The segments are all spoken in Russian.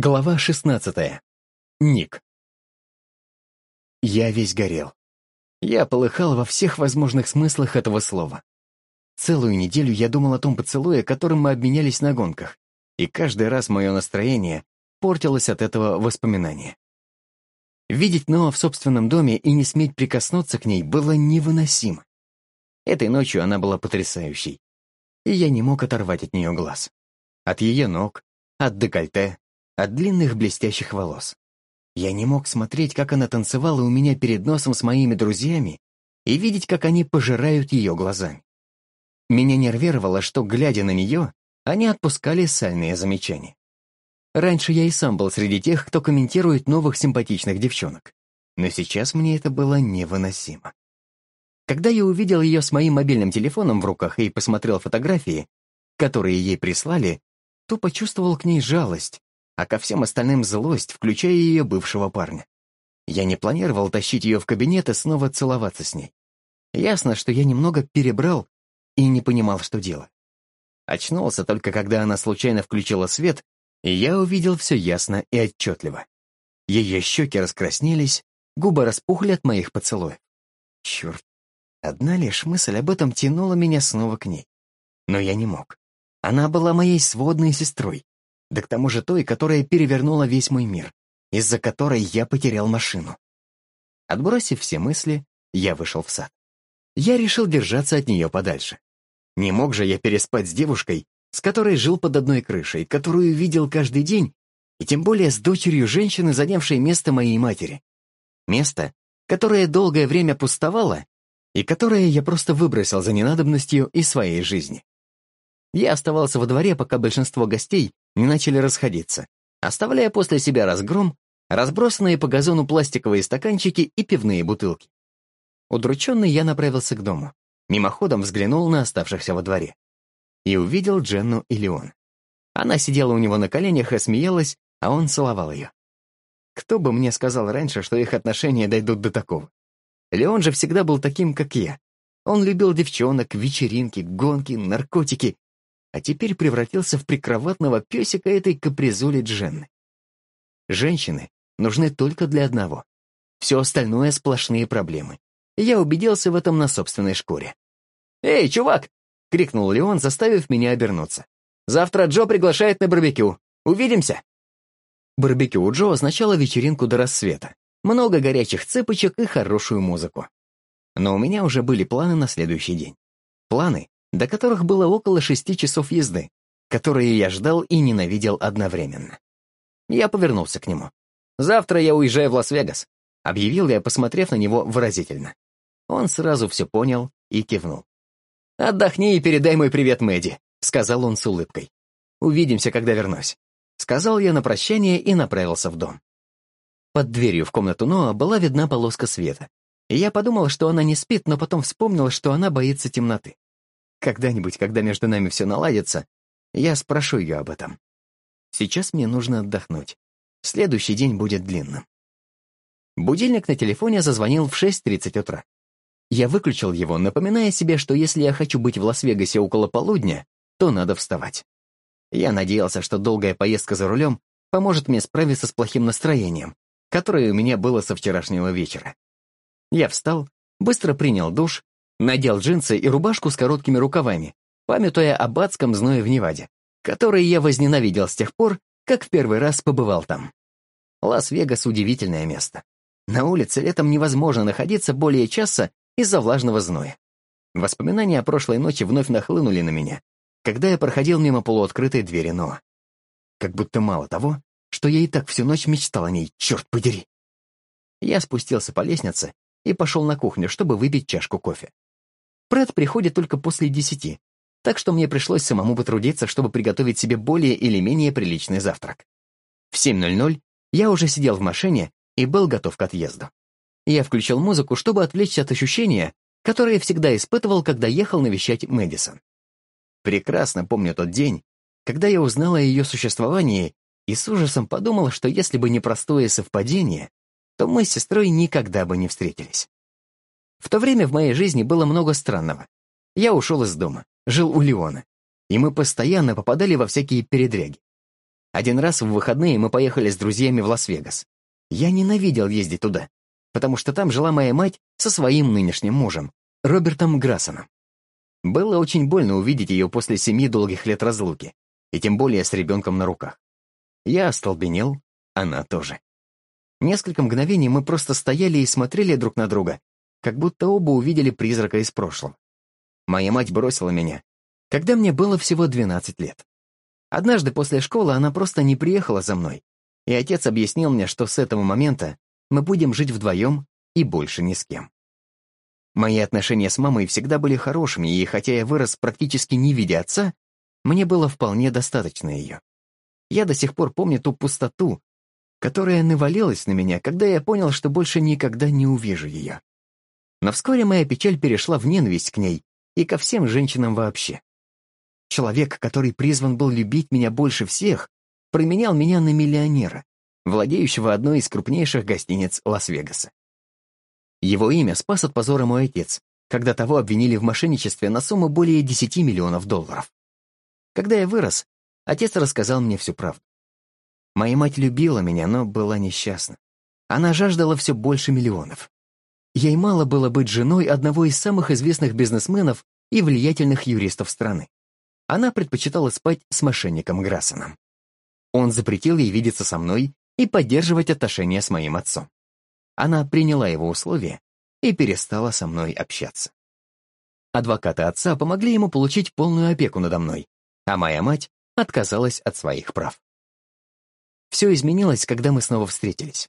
Глава 16. Ник. Я весь горел. Я полыхал во всех возможных смыслах этого слова. Целую неделю я думал о том поцелуе, которым мы обменялись на гонках, и каждый раз мое настроение портилось от этого воспоминания. Видеть Ноа в собственном доме и не сметь прикоснуться к ней было невыносимо. Этой ночью она была потрясающей, и я не мог оторвать от нее глаз. От ее ног, от декольте, от длинных блестящих волос. Я не мог смотреть, как она танцевала у меня перед носом с моими друзьями и видеть, как они пожирают ее глазами. Меня нервировало, что, глядя на нее, они отпускали сальные замечания. Раньше я и сам был среди тех, кто комментирует новых симпатичных девчонок. Но сейчас мне это было невыносимо. Когда я увидел ее с моим мобильным телефоном в руках и посмотрел фотографии, которые ей прислали, то почувствовал к ней жалость а ко всем остальным злость, включая ее бывшего парня. Я не планировал тащить ее в кабинет и снова целоваться с ней. Ясно, что я немного перебрал и не понимал, что делать. Очнулся только когда она случайно включила свет, и я увидел все ясно и отчетливо. Ее щеки раскраснелись, губы распухли от моих поцелуев. Черт, одна лишь мысль об этом тянула меня снова к ней. Но я не мог. Она была моей сводной сестрой, да к тому же той, которая перевернула весь мой мир, из-за которой я потерял машину. Отбросив все мысли, я вышел в сад. Я решил держаться от нее подальше. Не мог же я переспать с девушкой, с которой жил под одной крышей, которую видел каждый день, и тем более с дочерью женщины, занявшей место моей матери. Место, которое долгое время пустовало, и которое я просто выбросил за ненадобностью из своей жизни. Я оставался во дворе, пока большинство гостей не начали расходиться, оставляя после себя разгром, разбросанные по газону пластиковые стаканчики и пивные бутылки. Удрученный я направился к дому, мимоходом взглянул на оставшихся во дворе и увидел Дженну и Леон. Она сидела у него на коленях и смеялась, а он целовал ее. Кто бы мне сказал раньше, что их отношения дойдут до такого? Леон же всегда был таким, как я. Он любил девчонок, вечеринки, гонки, наркотики а теперь превратился в прикроватного песика этой капризули Дженны. Женщины нужны только для одного. Все остальное — сплошные проблемы. Я убедился в этом на собственной шкуре. «Эй, чувак!» — крикнул Леон, заставив меня обернуться. «Завтра Джо приглашает на барбекю. Увидимся!» Барбекю у Джо означало вечеринку до рассвета. Много горячих цепочек и хорошую музыку. Но у меня уже были планы на следующий день. Планы, до которых было около шести часов езды, которые я ждал и ненавидел одновременно. Я повернулся к нему. «Завтра я уезжаю в Лас-Вегас», — объявил я, посмотрев на него выразительно. Он сразу все понял и кивнул. «Отдохни и передай мой привет Мэдди», — сказал он с улыбкой. «Увидимся, когда вернусь», — сказал я на прощание и направился в дом. Под дверью в комнату Ноа была видна полоска света. Я подумал, что она не спит, но потом вспомнил, что она боится темноты. Когда-нибудь, когда между нами все наладится, я спрошу ее об этом. Сейчас мне нужно отдохнуть. Следующий день будет длинным. Будильник на телефоне зазвонил в 6.30 утра. Я выключил его, напоминая себе, что если я хочу быть в Лас-Вегасе около полудня, то надо вставать. Я надеялся, что долгая поездка за рулем поможет мне справиться с плохим настроением, которое у меня было со вчерашнего вечера. Я встал, быстро принял душ Надел джинсы и рубашку с короткими рукавами, памятуя об адском зное в Неваде, который я возненавидел с тех пор, как в первый раз побывал там. Лас-Вегас — удивительное место. На улице летом невозможно находиться более часа из-за влажного зноя. Воспоминания о прошлой ночи вновь нахлынули на меня, когда я проходил мимо полуоткрытой двери Ноа. Как будто мало того, что я и так всю ночь мечтал о ней, черт подери. Я спустился по лестнице и пошел на кухню, чтобы выпить чашку кофе. Пред приходит только после десяти, так что мне пришлось самому потрудиться, чтобы приготовить себе более или менее приличный завтрак. В 7.00 я уже сидел в машине и был готов к отъезду. Я включил музыку, чтобы отвлечься от ощущения, которое всегда испытывал, когда ехал навещать Мэдисон. Прекрасно помню тот день, когда я узнал о ее существовании и с ужасом подумал, что если бы не простое совпадение, то мы с сестрой никогда бы не встретились. В то время в моей жизни было много странного. Я ушел из дома, жил у Леона, и мы постоянно попадали во всякие передряги. Один раз в выходные мы поехали с друзьями в Лас-Вегас. Я ненавидел ездить туда, потому что там жила моя мать со своим нынешним мужем, Робертом Грассоном. Было очень больно увидеть ее после семи долгих лет разлуки, и тем более с ребенком на руках. Я остолбенел, она тоже. Несколько мгновений мы просто стояли и смотрели друг на друга, как будто оба увидели призрака из прошлого. Моя мать бросила меня, когда мне было всего 12 лет. Однажды после школы она просто не приехала за мной, и отец объяснил мне, что с этого момента мы будем жить вдвоем и больше ни с кем. Мои отношения с мамой всегда были хорошими, и хотя я вырос практически не видя отца, мне было вполне достаточно ее. Я до сих пор помню ту пустоту, которая навалилась на меня, когда я понял, что больше никогда не увижу ее. Но вскоре моя печаль перешла в ненависть к ней и ко всем женщинам вообще. Человек, который призван был любить меня больше всех, променял меня на миллионера, владеющего одной из крупнейших гостиниц Лас-Вегаса. Его имя спас от позора мой отец, когда того обвинили в мошенничестве на сумму более 10 миллионов долларов. Когда я вырос, отец рассказал мне всю правду. Моя мать любила меня, но была несчастна. Она жаждала все больше миллионов. Ей мало было быть женой одного из самых известных бизнесменов и влиятельных юристов страны. Она предпочитала спать с мошенником Грассоном. Он запретил ей видеться со мной и поддерживать отношения с моим отцом. Она приняла его условия и перестала со мной общаться. Адвокаты отца помогли ему получить полную опеку надо мной, а моя мать отказалась от своих прав. Все изменилось, когда мы снова встретились.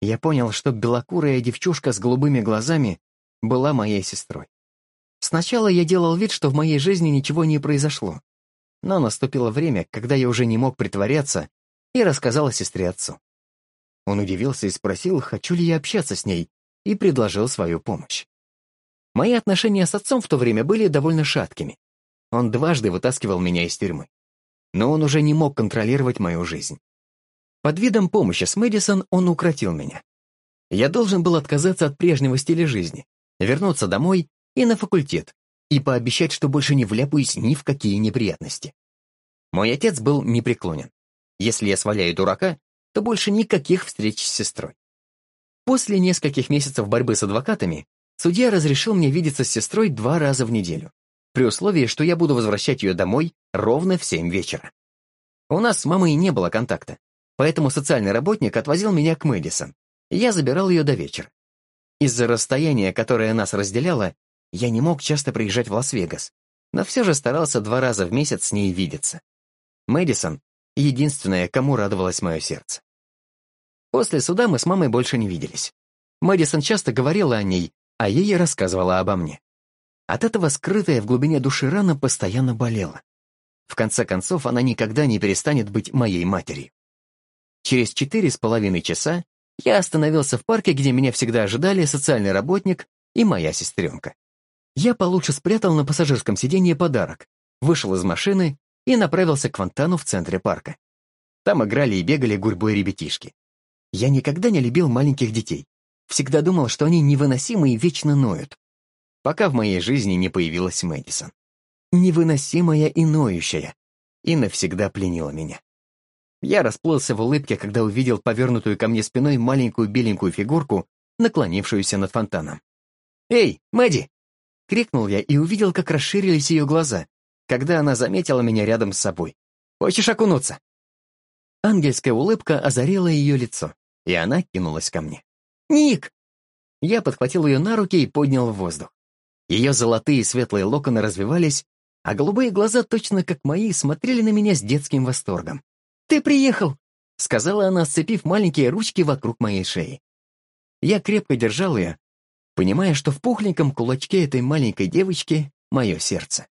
Я понял, что белокурая девчушка с голубыми глазами была моей сестрой. Сначала я делал вид, что в моей жизни ничего не произошло, но наступило время, когда я уже не мог притворяться, и рассказал о сестре отцу. Он удивился и спросил, хочу ли я общаться с ней, и предложил свою помощь. Мои отношения с отцом в то время были довольно шаткими. Он дважды вытаскивал меня из тюрьмы. Но он уже не мог контролировать мою жизнь. Под видом помощи с Мэдисон он укротил меня. Я должен был отказаться от прежнего стиля жизни, вернуться домой и на факультет, и пообещать, что больше не вляпаюсь ни в какие неприятности. Мой отец был непреклонен. Если я сваляю дурака, то больше никаких встреч с сестрой. После нескольких месяцев борьбы с адвокатами судья разрешил мне видеться с сестрой два раза в неделю, при условии, что я буду возвращать ее домой ровно в семь вечера. У нас с мамой не было контакта, поэтому социальный работник отвозил меня к Мэдисон, я забирал ее до вечера. Из-за расстояния, которое нас разделяло, я не мог часто приезжать в Лас-Вегас, но все же старался два раза в месяц с ней видеться. Мэдисон — единственная, кому радовалось мое сердце. После суда мы с мамой больше не виделись. Мэдисон часто говорила о ней, а ей рассказывала обо мне. От этого скрытая в глубине души рана постоянно болела. В конце концов, она никогда не перестанет быть моей матерью. Через четыре с половиной часа я остановился в парке, где меня всегда ожидали социальный работник и моя сестренка. Я получше спрятал на пассажирском сиденье подарок, вышел из машины и направился к фонтану в центре парка. Там играли и бегали гурьбой ребятишки. Я никогда не любил маленьких детей. Всегда думал, что они невыносимы и вечно ноют. Пока в моей жизни не появилась Мэдисон. Невыносимая и ноющая. И навсегда пленила меня. Я расплылся в улыбке, когда увидел повернутую ко мне спиной маленькую беленькую фигурку, наклонившуюся над фонтаном. «Эй, Мэдди!» — крикнул я и увидел, как расширились ее глаза, когда она заметила меня рядом с собой. «Хочешь окунуться?» Ангельская улыбка озарила ее лицо, и она кинулась ко мне. «Ник!» Я подхватил ее на руки и поднял в воздух. Ее золотые светлые локоны развивались, а голубые глаза, точно как мои, смотрели на меня с детским восторгом. «Ты приехал!» — сказала она, сцепив маленькие ручки вокруг моей шеи. Я крепко держал ее, понимая, что в пухленьком кулачке этой маленькой девочки мое сердце.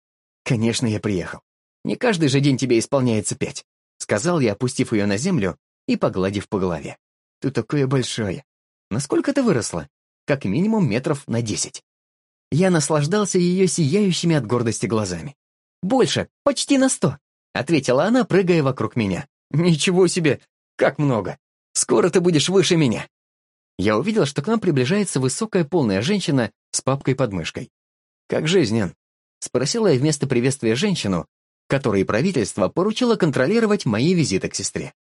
«Конечно, я приехал. Не каждый же день тебе исполняется пять», — сказал я, опустив ее на землю и погладив по голове. «Ты такое большое. Насколько ты выросла? Как минимум метров на десять». Я наслаждался ее сияющими от гордости глазами. «Больше, почти на сто», — ответила она, прыгая вокруг меня. «Ничего себе! Как много! Скоро ты будешь выше меня!» Я увидел, что к нам приближается высокая полная женщина с папкой под мышкой. «Как жизнь, Эн?» — спросила я вместо приветствия женщину, которые правительство поручило контролировать мои визиты к сестре.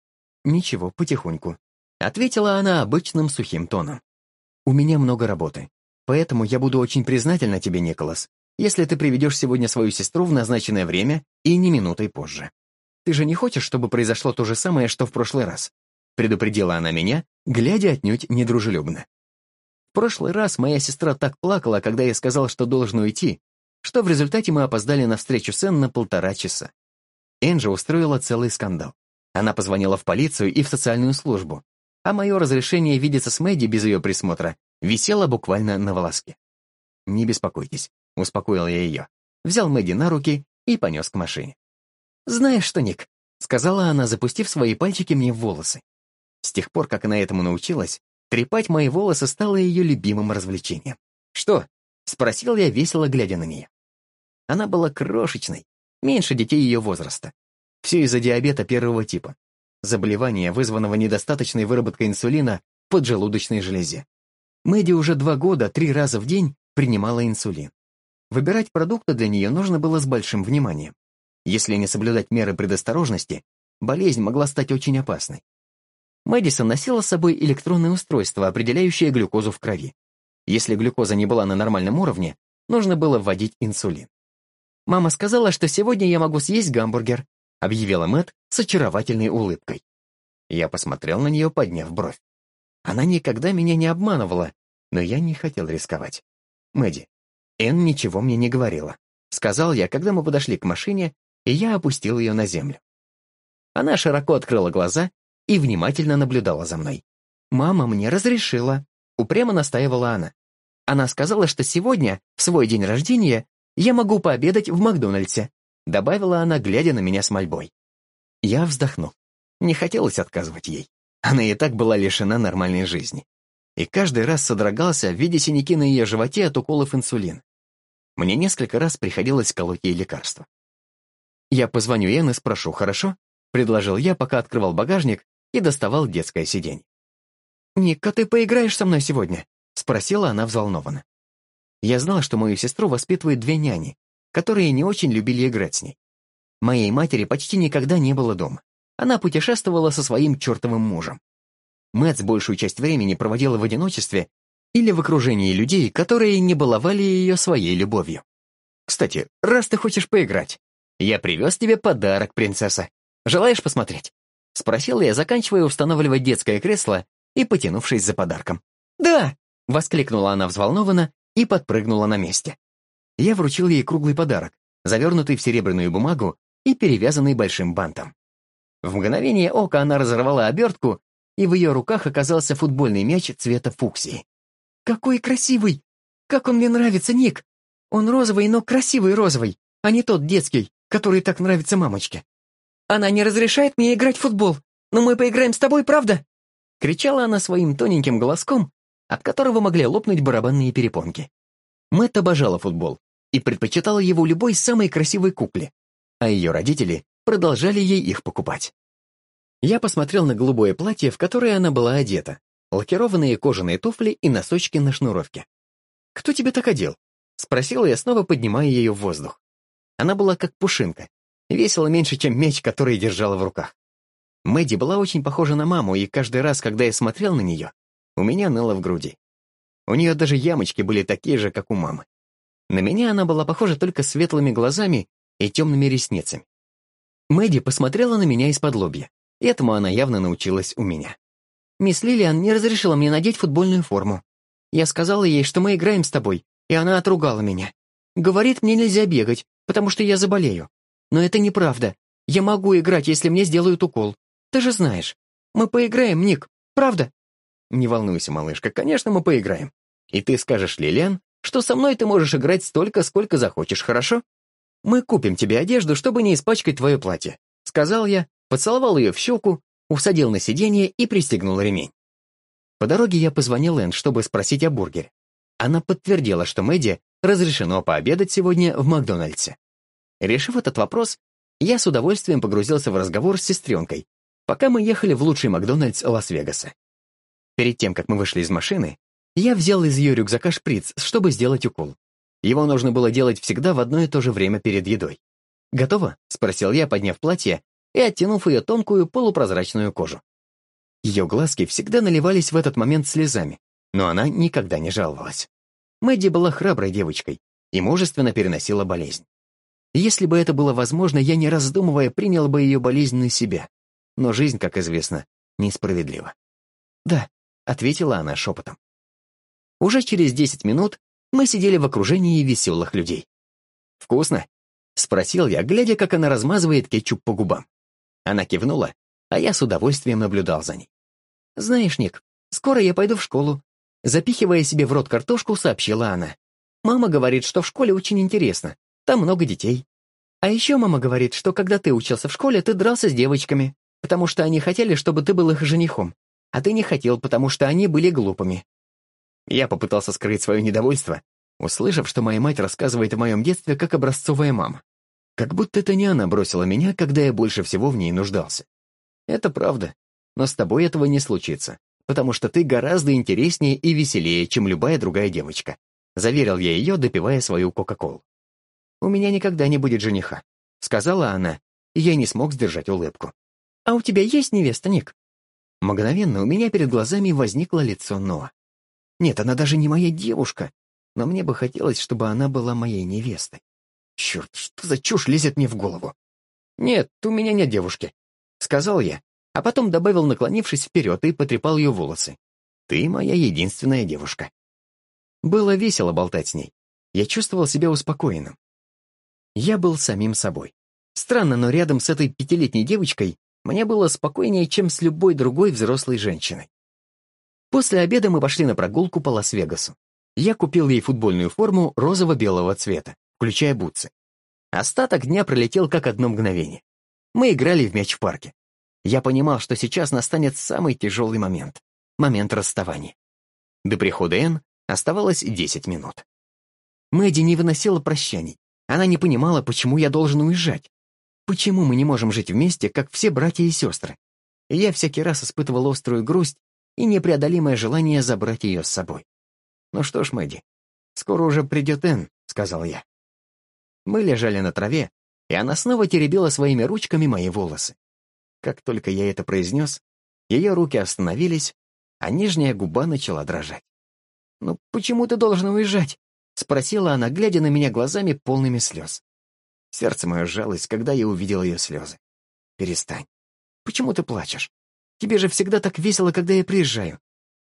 «Ничего, потихоньку», — ответила она обычным сухим тоном. «У меня много работы, поэтому я буду очень признательна тебе, Николас, если ты приведешь сегодня свою сестру в назначенное время и не минутой позже. Ты же не хочешь, чтобы произошло то же самое, что в прошлый раз?» предупредила она меня, глядя отнюдь недружелюбно. В прошлый раз моя сестра так плакала, когда я сказал, что должен уйти, что в результате мы опоздали на встречу с Энн на полтора часа. Энджи устроила целый скандал. Она позвонила в полицию и в социальную службу, а мое разрешение видеться с Мэдди без ее присмотра висело буквально на волоске. «Не беспокойтесь», — успокоил я ее, взял Мэдди на руки и понес к машине. «Знаешь что, Ник?» — сказала она, запустив свои пальчики мне в волосы. С тех пор, как она этому научилась, трепать мои волосы стало ее любимым развлечением. «Что?» — спросил я, весело глядя на нее. Она была крошечной, меньше детей ее возраста. Все из-за диабета первого типа. Заболевания, вызванного недостаточной выработкой инсулина в поджелудочной железе. Мэдди уже два года, три раза в день принимала инсулин. Выбирать продукты для нее нужно было с большим вниманием. Если не соблюдать меры предосторожности, болезнь могла стать очень опасной. Мэдисон носила с собой электронное устройство, определяющее глюкозу в крови. Если глюкоза не была на нормальном уровне, нужно было вводить инсулин. «Мама сказала, что сегодня я могу съесть гамбургер», объявила Мэт с очаровательной улыбкой. Я посмотрел на нее, подняв бровь. Она никогда меня не обманывала, но я не хотел рисковать. «Мэдди, Энн ничего мне не говорила», сказал я, когда мы подошли к машине, и я опустил ее на землю. Она широко открыла глаза и внимательно наблюдала за мной. «Мама мне разрешила», — упрямо настаивала она. Она сказала, что сегодня, в свой день рождения, я могу пообедать в Макдональдсе, добавила она, глядя на меня с мольбой. Я вздохнул. Не хотелось отказывать ей. Она и так была лишена нормальной жизни. И каждый раз содрогался, видя синяки на ее животе от уколов инсулина. Мне несколько раз приходилось колоть ей лекарства. «Я позвоню Энн и спрошу, хорошо?» — предложил я, пока открывал багажник и доставал детское сиденье. «Ника, ты поиграешь со мной сегодня?» — спросила она взволнованно. Я знал, что мою сестру воспитывают две няни, которые не очень любили играть с ней. Моей матери почти никогда не было дома. Она путешествовала со своим чертовым мужем. Мэтс большую часть времени проводила в одиночестве или в окружении людей, которые не баловали ее своей любовью. «Кстати, раз ты хочешь поиграть, я привез тебе подарок, принцесса. Желаешь посмотреть?» Спросил я, заканчивая устанавливать детское кресло и потянувшись за подарком. «Да!» — воскликнула она взволнованно и подпрыгнула на месте. Я вручил ей круглый подарок, завернутый в серебряную бумагу и перевязанный большим бантом. В мгновение ока она разорвала обертку, и в ее руках оказался футбольный мяч цвета фуксии. «Какой красивый! Как он мне нравится, Ник! Он розовый, но красивый розовый, а не тот детский, который так нравится мамочке. Она не разрешает мне играть в футбол, но мы поиграем с тобой, правда?» Кричала она своим тоненьким голоском, от которого могли лопнуть барабанные перепонки. Мэтт обожала футбол и предпочитала его любой самой красивой кукле, а ее родители продолжали ей их покупать. Я посмотрел на голубое платье, в которое она была одета, лакированные кожаные туфли и носочки на шнуровке. «Кто тебя так одел?» — спросила я, снова поднимая ее в воздух. Она была как пушинка, Весила меньше, чем меч, который держала в руках. Мэдди была очень похожа на маму, и каждый раз, когда я смотрел на нее, у меня ныло в груди. У нее даже ямочки были такие же, как у мамы. На меня она была похожа только светлыми глазами и темными ресницами. Мэдди посмотрела на меня из-под лобья. Этому она явно научилась у меня. Мисс Лилиан не разрешила мне надеть футбольную форму. Я сказала ей, что мы играем с тобой, и она отругала меня. Говорит, мне нельзя бегать, потому что я заболею. Но это неправда. Я могу играть, если мне сделают укол. Ты же знаешь. Мы поиграем, Ник, правда?» «Не волнуйся, малышка, конечно, мы поиграем. И ты скажешь Лилиан, что со мной ты можешь играть столько, сколько захочешь, хорошо? Мы купим тебе одежду, чтобы не испачкать твое платье», — сказал я, поцеловал ее в щеку, усадил на сиденье и пристегнул ремень. По дороге я позвонил Энн, чтобы спросить о бургере. Она подтвердила, что Мэдди разрешено пообедать сегодня в Макдональдсе. Решив этот вопрос, я с удовольствием погрузился в разговор с сестренкой, пока мы ехали в лучший Макдональдс Лас-Вегаса. Перед тем, как мы вышли из машины, я взял из ее рюкзака шприц, чтобы сделать укол. Его нужно было делать всегда в одно и то же время перед едой. «Готово?» — спросил я, подняв платье и оттянув ее тонкую полупрозрачную кожу. Ее глазки всегда наливались в этот момент слезами, но она никогда не жаловалась. Мэдди была храброй девочкой и мужественно переносила болезнь. Если бы это было возможно, я, не раздумывая, принял бы ее болезнь на себя. Но жизнь, как известно, несправедлива. «Да», — ответила она шепотом. Уже через десять минут мы сидели в окружении веселых людей. «Вкусно?» — спросил я, глядя, как она размазывает кетчуп по губам. Она кивнула, а я с удовольствием наблюдал за ней. «Знаешь, Ник, скоро я пойду в школу». Запихивая себе в рот картошку, сообщила она. «Мама говорит, что в школе очень интересно. Там много детей. А еще мама говорит, что когда ты учился в школе, ты дрался с девочками, потому что они хотели, чтобы ты был их женихом. А ты не хотел, потому что они были глупыми». Я попытался скрыть свое недовольство, услышав, что моя мать рассказывает о моем детстве как образцовая мама. Как будто это не она бросила меня, когда я больше всего в ней нуждался. Это правда, но с тобой этого не случится, потому что ты гораздо интереснее и веселее, чем любая другая девочка. Заверил я ее, допивая свою Кока-Колу. «У меня никогда не будет жениха», — сказала она, и я не смог сдержать улыбку. «А у тебя есть невеста, Ник?» Мгновенно у меня перед глазами возникло лицо Ноа. Нет, она даже не моя девушка, но мне бы хотелось, чтобы она была моей невестой. Черт, что за чушь лезет мне в голову? Нет, у меня нет девушки. — сказал я, а потом добавил, наклонившись вперед, и потрепал ее волосы. «Ты моя единственная девушка». Было весело болтать с ней. Я чувствовал себя успокоенным. Я был самим собой. Странно, но рядом с этой пятилетней девочкой мне было спокойнее, чем с любой другой взрослой женщиной. После обеда мы пошли на прогулку по Лас-Вегасу. Я купил ей футбольную форму розово-белого цвета, включая бутсы. Остаток дня пролетел как одно мгновение. Мы играли в мяч в парке. Я понимал, что сейчас настанет самый тяжелый момент — момент расставания. До прихода Энн оставалось 10 минут. Мэдди не выносила прощаний. Она не понимала, почему я должен уезжать. Почему мы не можем жить вместе, как все братья и сестры? Я всякий раз испытывал острую грусть и непреодолимое желание забрать ее с собой. «Ну что ж, Мэдди, скоро уже придет Энн», — сказал я. Мы лежали на траве, и она снова теребила своими ручками мои волосы. Как только я это произнес, ее руки остановились, а нижняя губа начала дрожать. «Ну почему ты должен уезжать?» — спросила она, глядя на меня глазами полными слез. Сердце мое сжалось, когда я увидел ее слезы. «Перестань. Почему ты плачешь? Тебе же всегда так весело, когда я приезжаю.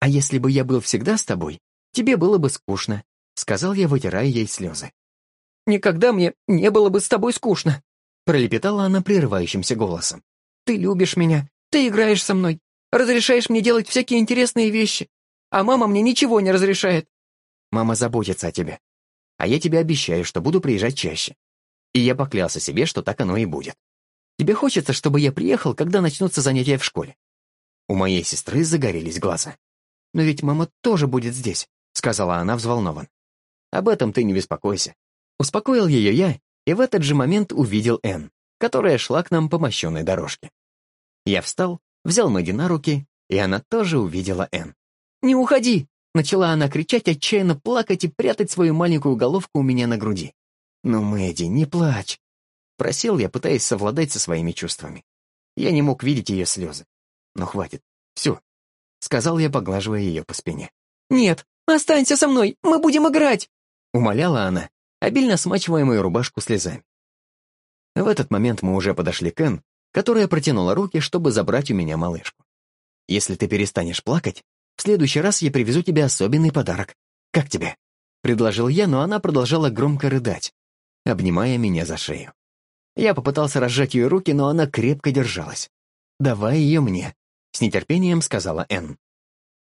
А если бы я был всегда с тобой, тебе было бы скучно», — сказал я, вытирая ей слезы. «Никогда мне не было бы с тобой скучно», — пролепетала она прерывающимся голосом. «Ты любишь меня, ты играешь со мной, разрешаешь мне делать всякие интересные вещи, а мама мне ничего не разрешает». «Мама заботится о тебе, а я тебе обещаю, что буду приезжать чаще. И я поклялся себе, что так оно и будет. Тебе хочется, чтобы я приехал, когда начнутся занятия в школе?» У моей сестры загорелись глаза. «Но ведь мама тоже будет здесь», — сказала она взволнован. «Об этом ты не беспокойся. Успокоил ее я, и в этот же момент увидел Энн, которая шла к нам по мощенной дорожке. Я встал, взял Мэдди на руки, и она тоже увидела Энн. «Не уходи!» — начала она кричать, отчаянно плакать и прятать свою маленькую головку у меня на груди. «Ну, Мэдди, не плачь!» — просил я, пытаясь совладать со своими чувствами. Я не мог видеть ее слезы. «Но хватит. Все», — сказал я, поглаживая ее по спине. «Нет, останься со мной, мы будем играть!» — умоляла она, обильно смачивая мою рубашку слезами. В этот момент мы уже подошли к Энн, которая протянула руки, чтобы забрать у меня малышку. «Если ты перестанешь плакать, в следующий раз я привезу тебе особенный подарок. Как тебе?» — предложил я, но она продолжала громко рыдать, обнимая меня за шею. Я попытался разжать ее руки, но она крепко держалась. «Давай ее мне», — с нетерпением сказала Энн.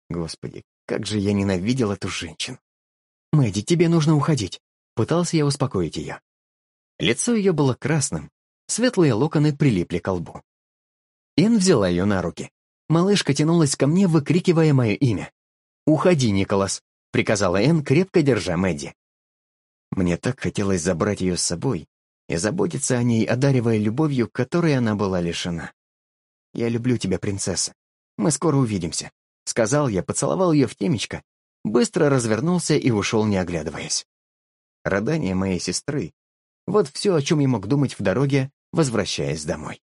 Господи, как же я ненавидел эту женщину. «Мэдди, тебе нужно уходить. Пытался я успокоить ее. Лицо ее было красным, светлые локоны прилипли к лбу. Ин взяла ее на руки. Малышка тянулась ко мне, выкрикивая мое имя. «Уходи, Николас», — приказала Эн, крепко держа Мэдди. Мне так хотелось забрать ее с собой и заботиться о ней, одаривая любовью, которой она была лишена. «Я люблю тебя, принцесса. Мы скоро увидимся», — сказал я, поцеловал ее в темечко, быстро развернулся и ушел, не оглядываясь. Рыдания моей сестры Вот все, о чем я мог думать в дороге, возвращаясь домой.